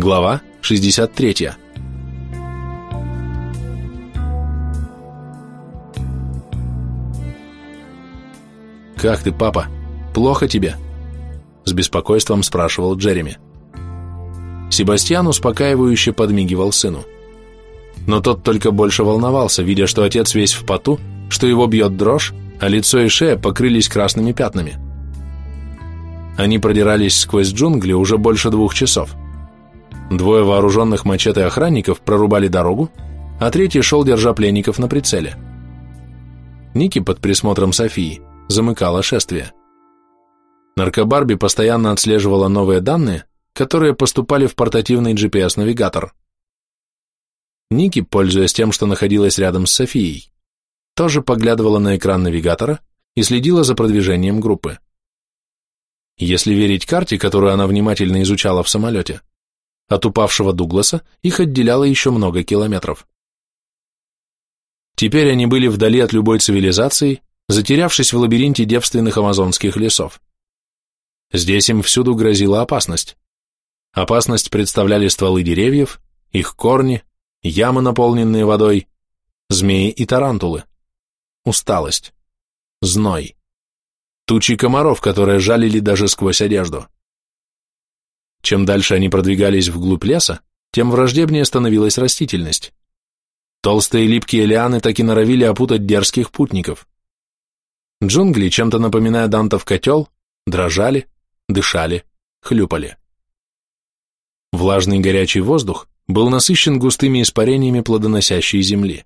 Глава 63. «Как ты, папа? Плохо тебе?» С беспокойством спрашивал Джереми. Себастьян успокаивающе подмигивал сыну. Но тот только больше волновался, видя, что отец весь в поту, что его бьет дрожь, а лицо и шея покрылись красными пятнами. Они продирались сквозь джунгли уже больше двух часов. Двое вооруженных мачете охранников прорубали дорогу, а третий шел, держа пленников на прицеле. Ники под присмотром Софии замыкала шествие. Наркобарби постоянно отслеживала новые данные, которые поступали в портативный GPS-навигатор. Ники, пользуясь тем, что находилась рядом с Софией, тоже поглядывала на экран навигатора и следила за продвижением группы. Если верить карте, которую она внимательно изучала в самолете, от упавшего Дугласа их отделяло еще много километров. Теперь они были вдали от любой цивилизации, затерявшись в лабиринте девственных амазонских лесов. Здесь им всюду грозила опасность. Опасность представляли стволы деревьев, их корни, ямы, наполненные водой, змеи и тарантулы, усталость, зной, тучи комаров, которые жалили даже сквозь одежду. Чем дальше они продвигались вглубь леса, тем враждебнее становилась растительность. Толстые липкие лианы так и норовили опутать дерзких путников. Джунгли, чем-то напоминая Дантов котел, дрожали, дышали, хлюпали. Влажный горячий воздух был насыщен густыми испарениями плодоносящей земли.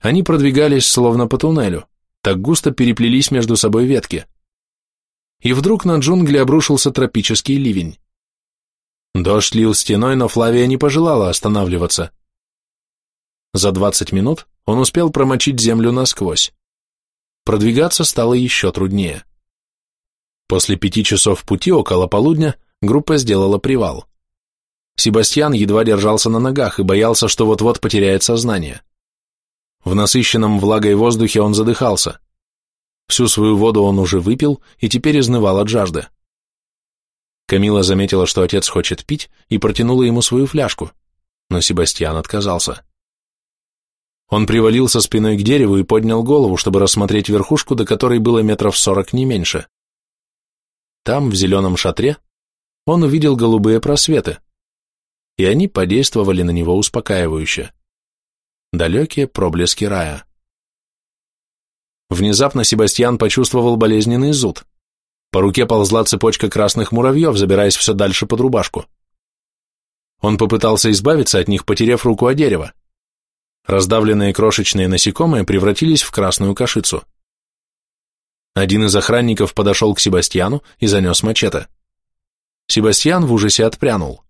Они продвигались словно по туннелю, так густо переплелись между собой ветки и вдруг на джунгли обрушился тропический ливень. Дождь лил стеной, но Флавия не пожелала останавливаться. За двадцать минут он успел промочить землю насквозь. Продвигаться стало еще труднее. После пяти часов пути около полудня группа сделала привал. Себастьян едва держался на ногах и боялся, что вот-вот потеряет сознание. В насыщенном влагой воздухе он задыхался. Всю свою воду он уже выпил и теперь изнывал от жажды. Камила заметила, что отец хочет пить, и протянула ему свою фляжку, но Себастьян отказался. Он привалился спиной к дереву и поднял голову, чтобы рассмотреть верхушку, до которой было метров сорок не меньше. Там, в зеленом шатре, он увидел голубые просветы, и они подействовали на него успокаивающе. Далекие проблески рая. Внезапно Себастьян почувствовал болезненный зуд. По руке ползла цепочка красных муравьев, забираясь все дальше под рубашку. Он попытался избавиться от них, потеряв руку о дерево. Раздавленные крошечные насекомые превратились в красную кашицу. Один из охранников подошел к Себастьяну и занес мачете. Себастьян в ужасе отпрянул.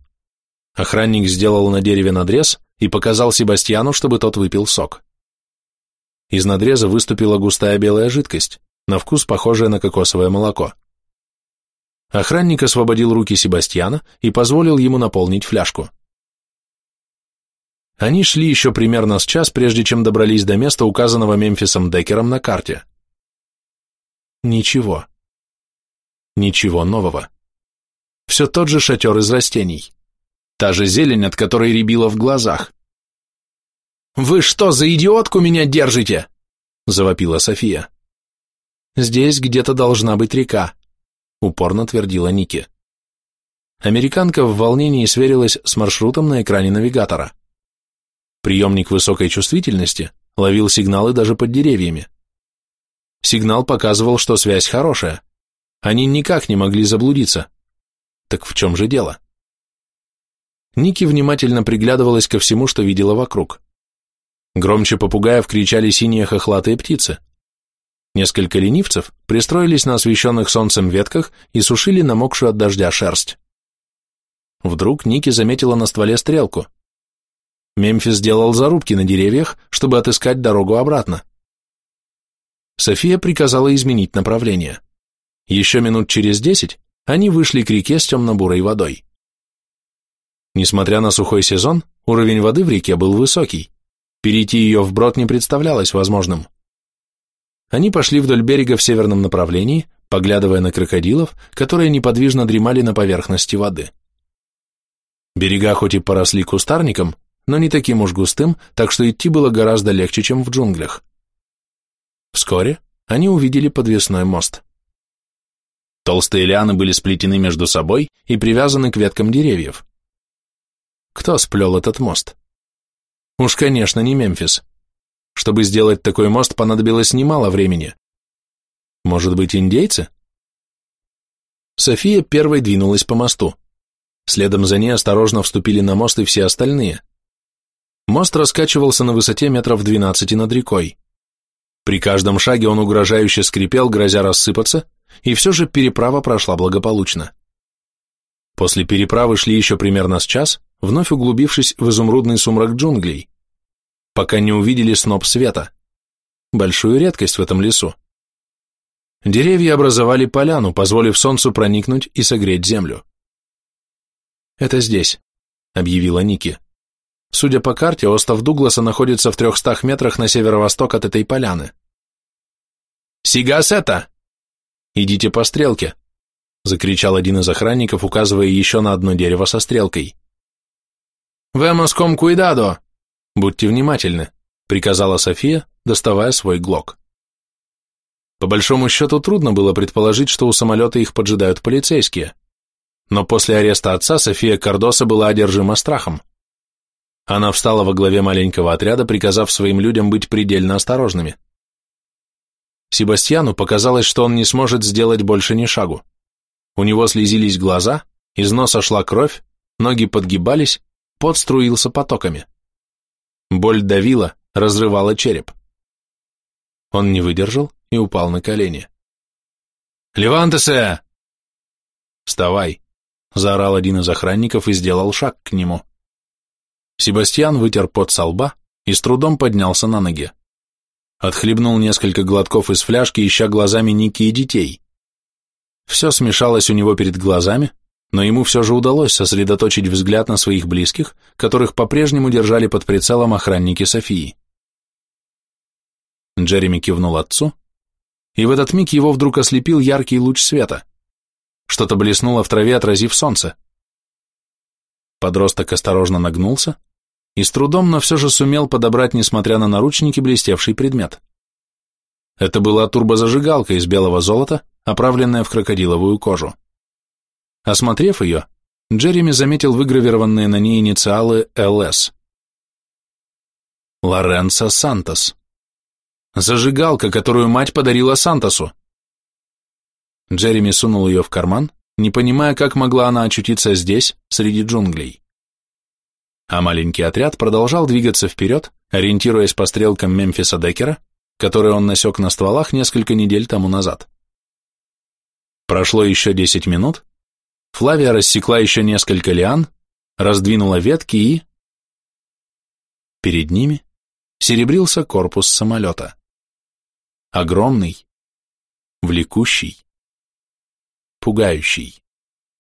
Охранник сделал на дереве надрез и показал Себастьяну, чтобы тот выпил сок. Из надреза выступила густая белая жидкость, на вкус похожая на кокосовое молоко. Охранник освободил руки Себастьяна и позволил ему наполнить фляжку. Они шли еще примерно с час, прежде чем добрались до места, указанного Мемфисом Деккером на карте. Ничего. Ничего нового. Все тот же шатер из растений. Та же зелень, от которой рябило в глазах. «Вы что, за идиотку меня держите?» – завопила София. «Здесь где-то должна быть река», – упорно твердила Ники. Американка в волнении сверилась с маршрутом на экране навигатора. Приемник высокой чувствительности ловил сигналы даже под деревьями. Сигнал показывал, что связь хорошая. Они никак не могли заблудиться. Так в чем же дело? Ники внимательно приглядывалась ко всему, что видела вокруг. Громче попугаев кричали синие хохлатые птицы. Несколько ленивцев пристроились на освещенных солнцем ветках и сушили намокшую от дождя шерсть. Вдруг Ники заметила на стволе стрелку. Мемфис делал зарубки на деревьях, чтобы отыскать дорогу обратно. София приказала изменить направление. Еще минут через десять они вышли к реке с темно-бурой водой. Несмотря на сухой сезон, уровень воды в реке был высокий. Перейти ее вброд не представлялось возможным. Они пошли вдоль берега в северном направлении, поглядывая на крокодилов, которые неподвижно дремали на поверхности воды. Берега хоть и поросли кустарником, но не таким уж густым, так что идти было гораздо легче, чем в джунглях. Вскоре они увидели подвесной мост. Толстые лианы были сплетены между собой и привязаны к веткам деревьев. Кто сплел этот мост? Уж, конечно, не Мемфис. Чтобы сделать такой мост, понадобилось немало времени. Может быть, индейцы? София первой двинулась по мосту. Следом за ней осторожно вступили на мост и все остальные. Мост раскачивался на высоте метров двенадцати над рекой. При каждом шаге он угрожающе скрипел, грозя рассыпаться, и все же переправа прошла благополучно. После переправы шли еще примерно с час, вновь углубившись в изумрудный сумрак джунглей, пока не увидели сноп света. Большую редкость в этом лесу. Деревья образовали поляну, позволив солнцу проникнуть и согреть землю. «Это здесь», — объявила Ники. Судя по карте, остров Дугласа находится в трехстах метрах на северо-восток от этой поляны. «Сигас это!» «Идите по стрелке», — закричал один из охранников, указывая еще на одно дерево со стрелкой. «Вемос ком куидадо!» «Будьте внимательны», — приказала София, доставая свой глок. По большому счету трудно было предположить, что у самолета их поджидают полицейские. Но после ареста отца София Кардоса была одержима страхом. Она встала во главе маленького отряда, приказав своим людям быть предельно осторожными. Себастьяну показалось, что он не сможет сделать больше ни шагу. У него слезились глаза, из носа шла кровь, ноги подгибались, пот струился потоками. Боль давила, разрывала череп. Он не выдержал и упал на колени. «Левантесе!» «Вставай!» — заорал один из охранников и сделал шаг к нему. Себастьян вытер пот со лба и с трудом поднялся на ноги. Отхлебнул несколько глотков из фляжки, ища глазами Ники и детей. Все смешалось у него перед глазами, но ему все же удалось сосредоточить взгляд на своих близких, которых по-прежнему держали под прицелом охранники Софии. Джереми кивнул отцу, и в этот миг его вдруг ослепил яркий луч света. Что-то блеснуло в траве, отразив солнце. Подросток осторожно нагнулся, и с трудом, но все же сумел подобрать, несмотря на наручники, блестевший предмет. Это была турбозажигалка из белого золота, оправленная в крокодиловую кожу. Осмотрев ее, Джереми заметил выгравированные на ней инициалы «ЛС». Лоренцо Сантос. Зажигалка, которую мать подарила Сантосу. Джереми сунул ее в карман, не понимая, как могла она очутиться здесь, среди джунглей а маленький отряд продолжал двигаться вперед, ориентируясь по стрелкам Мемфиса Деккера, которые он насек на стволах несколько недель тому назад. Прошло еще десять минут, Флавия рассекла еще несколько лиан, раздвинула ветки и... Перед ними серебрился корпус самолета. Огромный, влекущий, пугающий.